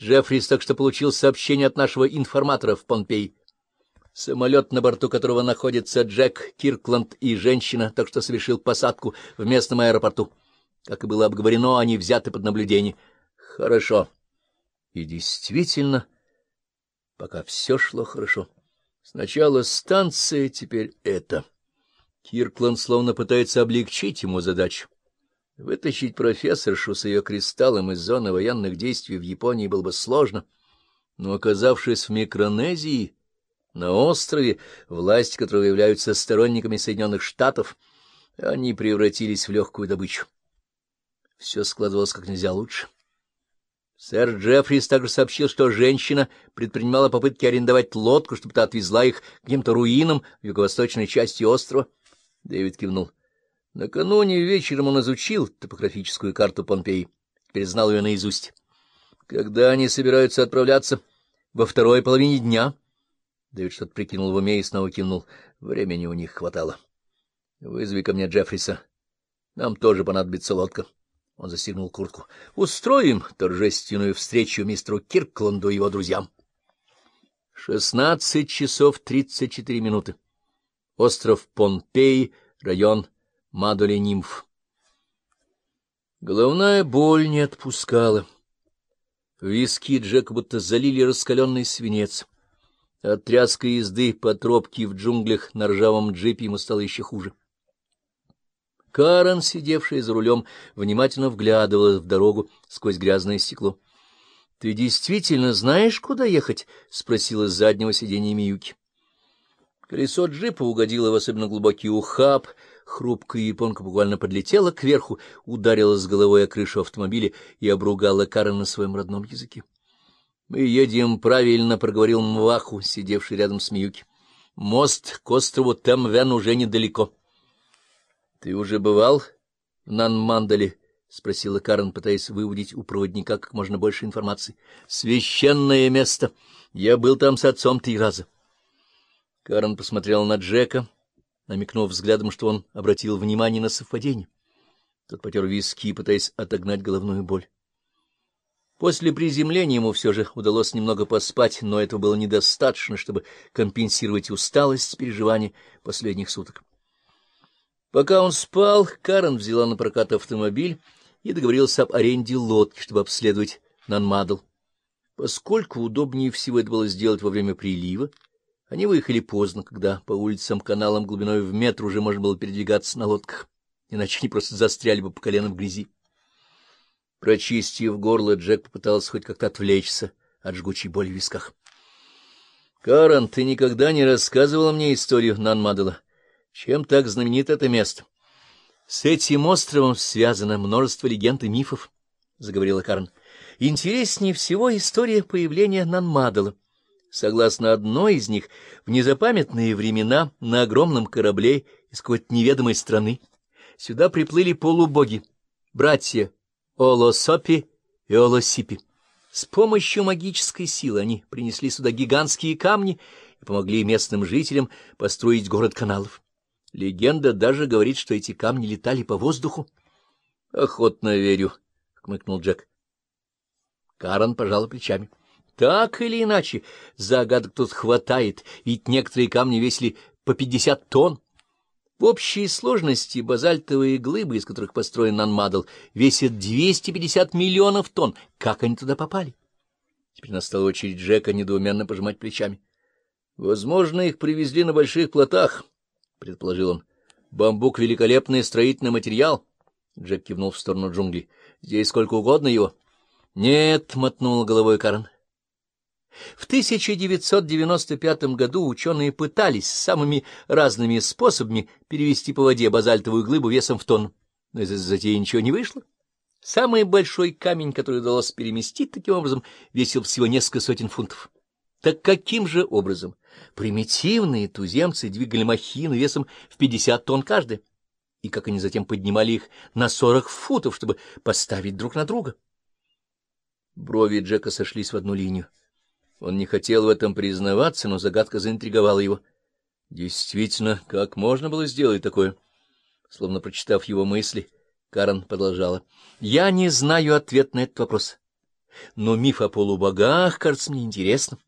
Джеффрис так что получил сообщение от нашего информатора в Помпеи. Самолет, на борту которого находится Джек Киркланд и женщина, так что совершил посадку в местном аэропорту. Как и было обговорено, они взяты под наблюдение. Хорошо. И действительно, пока все шло хорошо. Сначала станция, теперь это. Киркланд словно пытается облегчить ему задачу. Вытащить профессоршу с ее кристаллом из зоны военных действий в Японии было бы сложно, но, оказавшись в Микронезии, на острове, власть которого являются сторонниками Соединенных Штатов, они превратились в легкую добычу. Все складывалось как нельзя лучше. Сэр Джеффрис также сообщил, что женщина предпринимала попытки арендовать лодку, чтобы та отвезла их к каким-то руинам в юго-восточной части острова. Дэвид кивнул. Накануне вечером он изучил топографическую карту Помпеи, теперь ее наизусть. Когда они собираются отправляться? Во второй половине дня. Дэвид что-то прикинул в уме и снова кивнул. Времени у них хватало. Вызови ко мне Джеффриса. Нам тоже понадобится лодка. Он застегнул куртку. Устроим торжественную встречу мистеру Киркланду и его друзьям. Шестнадцать часов тридцать четыре минуты. Остров Помпеи, район Мадоли-нимф. Головная боль не отпускала. Виски Джек будто залили раскаленный свинец. От тряской езды по тропке в джунглях на ржавом джипе ему стало еще хуже. Карен, сидевшая за рулем, внимательно вглядывалась в дорогу сквозь грязное стекло. — Ты действительно знаешь, куда ехать? — спросила с заднего сиденья Миюки. Колесо джипа угодило в особенно глубокий ухаб, Хрупкая японка буквально подлетела кверху, ударила с головой о крышу автомобиля и обругала Карен на своем родном языке. — Мы едем правильно, — проговорил Мваху, сидевший рядом с Миюки. — Мост к острову Темвен уже недалеко. — Ты уже бывал в Нанмандале? — спросила Карен, пытаясь выудить у проводника как можно больше информации. — Священное место. Я был там с отцом три раза. Карен посмотрела на Джека намекнув взглядом, что он обратил внимание на совпадение. Тот потер виски, пытаясь отогнать головную боль. После приземления ему все же удалось немного поспать, но этого было недостаточно, чтобы компенсировать усталость переживаний последних суток. Пока он спал, Карен взяла на прокат автомобиль и договорился об аренде лодки, чтобы обследовать Нанмадл. Поскольку удобнее всего это было сделать во время прилива, они выехали поздно, когда по улицам-каналам глубиной в метр уже можно было передвигаться на лодках, иначе они просто застряли бы по колено в грязи. Прочистив горло, Джек попытался хоть как-то отвлечься от жгучей боли в висках. — Карен, ты никогда не рассказывала мне историю Нанмадала. Чем так знаменито это место? — С этим островом связано множество легенд и мифов, — заговорила Карен. — Интереснее всего история появления Нанмадала. Согласно одной из них, в незапамятные времена на огромном корабле из какой-то неведомой страны сюда приплыли полубоги, братья Олосопи и Олосипи. С помощью магической силы они принесли сюда гигантские камни и помогли местным жителям построить город каналов. Легенда даже говорит, что эти камни летали по воздуху. — Охотно верю, — хмыкнул Джек. Карен пожала плечами. Так или иначе, загадок тут хватает, ведь некоторые камни весили по пятьдесят тонн. В общей сложности базальтовые глыбы, из которых построен Нанмадл, весят 250 миллионов тонн. Как они туда попали? Теперь настала очередь Джека недоуменно пожимать плечами. — Возможно, их привезли на больших плотах, — предположил он. — Бамбук — великолепный строительный материал. Джек кивнул в сторону джунглей. — Здесь сколько угодно его. — Нет, — мотнула головой Карен. В 1995 году ученые пытались самыми разными способами перевести по воде базальтовую глыбу весом в тонну, но из-за затеи ничего не вышло. Самый большой камень, который удалось переместить таким образом, весил всего несколько сотен фунтов. Так каким же образом примитивные туземцы двигали махины весом в 50 тонн каждая? И как они затем поднимали их на 40 футов, чтобы поставить друг на друга? Брови Джека сошлись в одну линию. Он не хотел в этом признаваться, но загадка заинтриговала его. Действительно, как можно было сделать такое? Словно прочитав его мысли, Карен продолжала. — Я не знаю ответ на этот вопрос. но миф о полубогах кажется мне интересным.